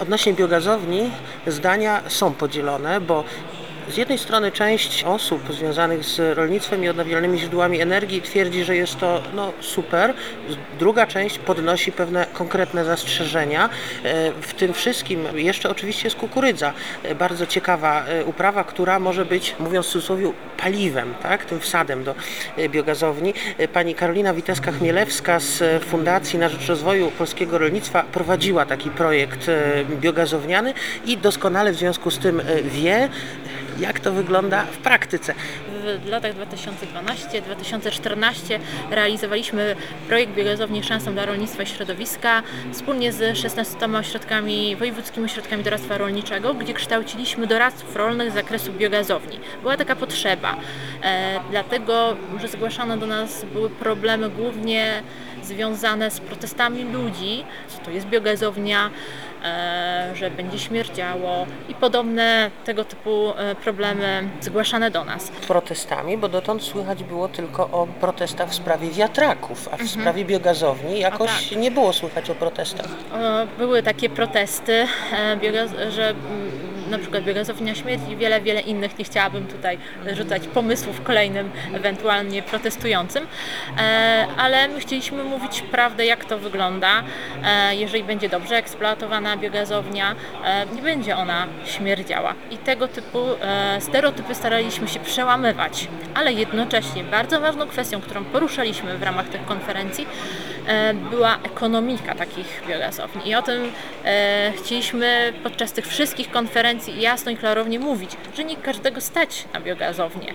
Odnośnie biogazowni zdania są podzielone, bo z jednej strony część osób związanych z rolnictwem i odnawialnymi źródłami energii twierdzi, że jest to no, super. Druga część podnosi pewne konkretne zastrzeżenia. E, W tym wszystkim jeszcze oczywiście jest kukurydza. E, Bardzo ciekawa e, uprawa, która może być, mówiąc w cudzysłowie, paliwem, tak? tym wsadem do biogazowni. Pani Karolina Witeska-Chmielewska z Fundacji na Rzecz Rozwoju Polskiego Rolnictwa prowadziła taki projekt biogazowniany i doskonale w związku z tym wie, jak to wygląda w praktyce. W latach 2012-2014 realizowaliśmy projekt biogazowni Szansą dla Rolnictwa i Środowiska wspólnie z 16 ośrodkami, wojewódzkimi ośrodkami doradztwa rolniczego, gdzie kształciliśmy doradców rolnych z zakresu biogazowni. Była taka potrzeba, e, dlatego, że zgłaszane do nas były problemy głównie związane z protestami ludzi, co to jest biogazownia, że będzie śmierdziało i podobne tego typu e, problemy zgłaszane do nas. Protestami, bo dotąd słychać było tylko o protestach w sprawie wiatraków, a w sprawie biogazowni jakoś nie było słychać o protestach. E, Były takie protesty, e, że mm, na przykład biogazownia śmierdzi i wiele, wiele innych. Nie chciałabym tutaj rzucać pomysłów kolejnym ewentualnie protestującym, E, ale my chcieliśmy mówić prawdę, jak to wygląda. E, Jeżeli będzie dobrze eksploatowana biogazownia, e, nie będzie ona śmierdziała. I tego typu stereotypy staraliśmy się przełamywać, ale jednocześnie bardzo ważną kwestią, którą poruszaliśmy w ramach tych konferencji, była ekonomika takich biogazowni. I o tym e, chcieliśmy podczas tych wszystkich konferencji jasno i klarownie mówić, że nie każdego stać na biogazownię.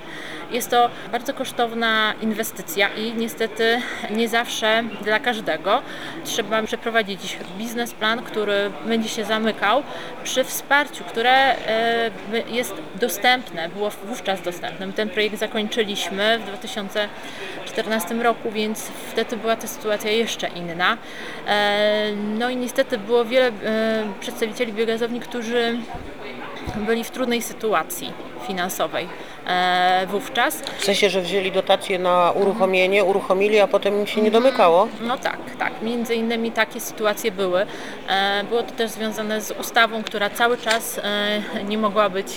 Jest to bardzo kosztowna inwestycja i niestety nie zawsze dla każdego. Trzeba przeprowadzić biznesplan, który będzie się zamykał przy wsparciu, które e, jest dostępne, było wówczas dostępne. My ten projekt zakończyliśmy w 2014 roku, więc wtedy była ta sytuacja jeszcze inna. E, No i niestety było wiele e, przedstawicieli biogazowni, którzy byli w trudnej sytuacji finansowej wówczas. W sensie, że wzięli dotacje na uruchomienie, uruchomili, a potem im się nie domykało. No tak, tak. Między innymi takie sytuacje były. E, Było to też związane z ustawą, która cały czas e, nie mogła być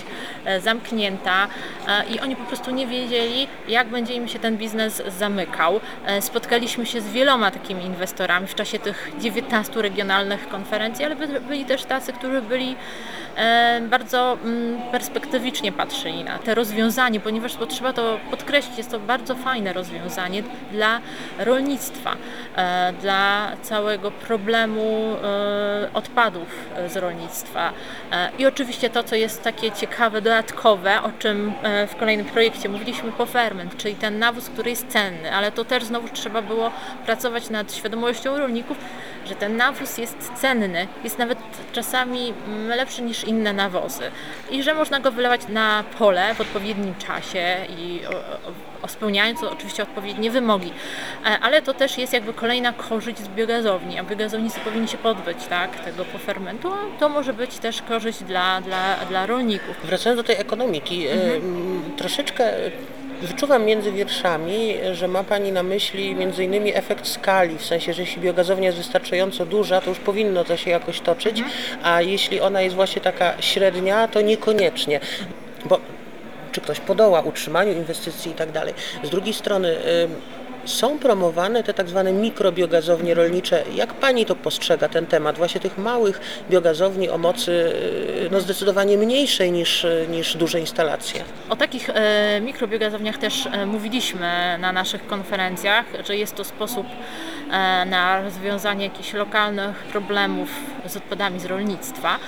e, zamknięta e, i oni po prostu nie wiedzieli, jak będzie im się ten biznes zamykał. E, Spotkaliśmy się z wieloma takimi inwestorami w czasie tych 19 regionalnych konferencji, ale by- byli też tacy, którzy byli e, bardzo mm, perspektywicznie patrzyli na te rozwiązanie, ponieważ bo trzeba to podkreślić, jest to bardzo fajne rozwiązanie dla rolnictwa, e, dla całego problemu e, odpadów e, z rolnictwa. I oczywiście to, co jest takie ciekawe, dodatkowe, o czym w kolejnym projekcie mówiliśmy, poferment, czyli ten nawóz, który jest cenny, ale to też znowu trzeba było pracować nad świadomością rolników, że ten nawóz jest cenny, jest nawet czasami lepszy niż inne nawozy i że można go wylewać na pole w odpowiednim czasie i spełniając oczywiście odpowiednie wymogi. E, Ale to też jest jakby kolejna korzyść z biogazowni, a biogazownicy powinni się podbyć tak, tego pofermentu, a to może być też korzyść dla, dla, dla rolników. Wracając do tej ekonomiki, em, troszeczkę wyczuwam między wierszami, że ma Pani na myśli między innymi efekt skali, w sensie, że jeśli biogazownia jest wystarczająco duża, to już powinno to się jakoś toczyć, a jeśli ona jest właśnie taka średnia, to niekoniecznie. Bo czy ktoś podoła utrzymaniu inwestycji i tak dalej. Z drugiej strony są promowane te tak zwane mikrobiogazownie rolnicze. Jak Pani to postrzega, ten temat właśnie tych małych biogazowni o mocy y, no, zdecydowanie mniejszej niż, niż duże instalacje? O takich e, mikrobiogazowniach też e, mówiliśmy na naszych konferencjach, że jest to sposób e, na rozwiązanie jakichś lokalnych problemów z odpadami z rolnictwa.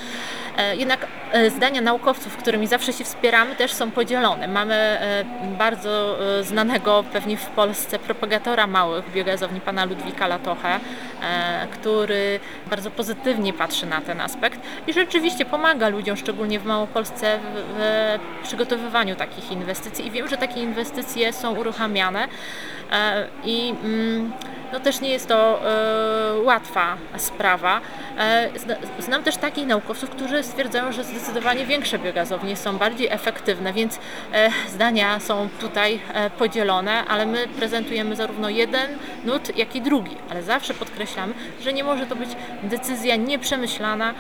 E, Jednak zdania naukowców, którymi zawsze się wspieramy, też są podzielone. Mamy e, bardzo e, znanego pewnie w Polsce propagatora małych biogazowni, pana Ludwika Latoche, e, który bardzo pozytywnie patrzy na ten aspekt i rzeczywiście pomaga ludziom, szczególnie w Małopolsce, w, przygotowywaniu takich inwestycji. I wiem, że takie inwestycje są uruchamiane e, i mm, no też nie jest to e, łatwa sprawa. E, zna- znam też takich naukowców, którzy stwierdzają, że zdecydowanie większe biogazownie są bardziej efektywne, więc e, zdania są tutaj e, podzielone, ale my prezentujemy zarówno jeden nut, jak i drugi, ale zawsze podkreślamy, że nie może to być decyzja nieprzemyślana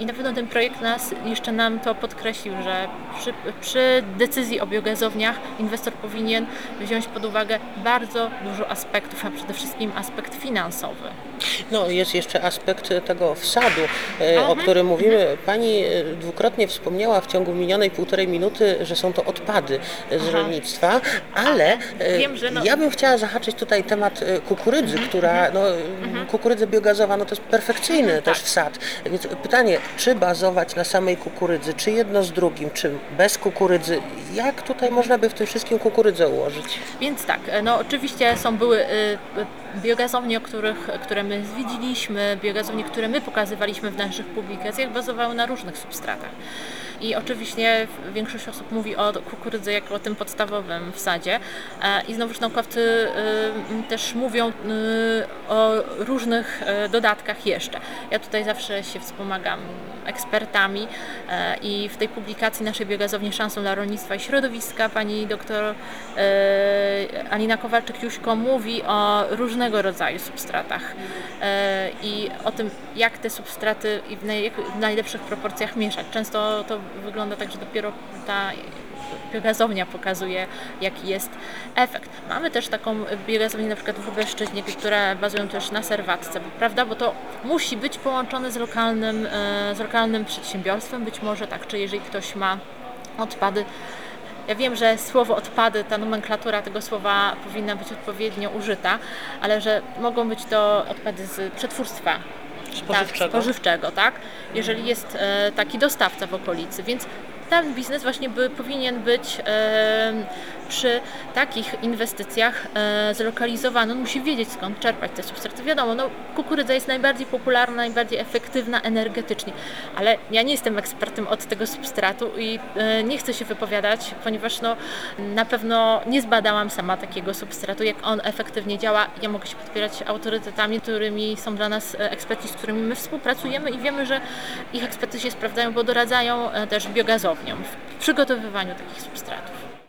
i na pewno ten projekt nas, jeszcze nam to podkreślił, że przy, przy decyzji o biogazowniach inwestor powinien wziąć pod uwagę bardzo dużo aspektów, a przede wszystkim aspekt finansowy. No, jest jeszcze aspekt tego wsadu, e, o Mhm. którym mówimy. Pani e, dwukrotnie wspomniała w ciągu minionej półtorej minuty, że są to odpady z Aha. rolnictwa, ale e, Wiem, że no- ja bym chciała zahaczyć tutaj temat e, kukurydzy, Mhm. która, no, kukurydza biogazowa, no to jest perfekcyjny też Tak. wsad. Więc pytanie, czy bazować na samej kukurydzy, czy jedno z drugim, czy bez kukurydzy? Jak tutaj można by w tym wszystkim kukurydzę ułożyć? Więc tak, no oczywiście są były y, biogazownie, o których, które my zwiedziliśmy, biogazownie, które my pokazywaliśmy w naszych publikacjach, bazowały na różnych substratach. I oczywiście większość osób mówi o kukurydzy jako o tym podstawowym wsadzie. E, I znowuż naukowcy y, też mówią y, o różnych e, dodatkach jeszcze. Ja tutaj zawsze się wspomagam ekspertami e, i w tej publikacji naszej biogazowni Szansą dla Rolnictwa i Środowiska pani doktor e, Alina Kowalczyk-Juśko mówi o różnego rodzaju substratach i o tym, jak te substraty w najlepszych proporcjach mieszać. Często to wygląda tak, że dopiero ta biogazownia pokazuje, jaki jest efekt. Mamy też taką biogazownię na przykład w Lubelszczyźnie, które bazują też na serwatce, prawda? Bo to musi być połączone z lokalnym, e, z lokalnym przedsiębiorstwem, być może tak, czy jeżeli ktoś ma odpady ja wiem, że słowo odpady, ta nomenklatura tego słowa powinna być odpowiednio użyta, ale że mogą być to odpady z przetwórstwa Spożywczego. Tak, spożywczego, tak? Jeżeli jest e, taki dostawca w okolicy, więc ten biznes właśnie by, powinien być przy takich inwestycjach e, zlokalizowany. On musi wiedzieć skąd czerpać te substraty. Wiadomo, no, kukurydza jest najbardziej popularna, najbardziej efektywna energetycznie, ale ja nie jestem ekspertem od tego substratu i e, nie chcę się wypowiadać, ponieważ no, na pewno nie zbadałam sama takiego substratu, jak on efektywnie działa. Ja mogę się podpierać autorytetami, którymi są dla nas e, eksperci, z którymi my współpracujemy i wiemy, że ich eksperty się sprawdzają, bo doradzają też biogazowniom w przygotowywaniu takich substratów.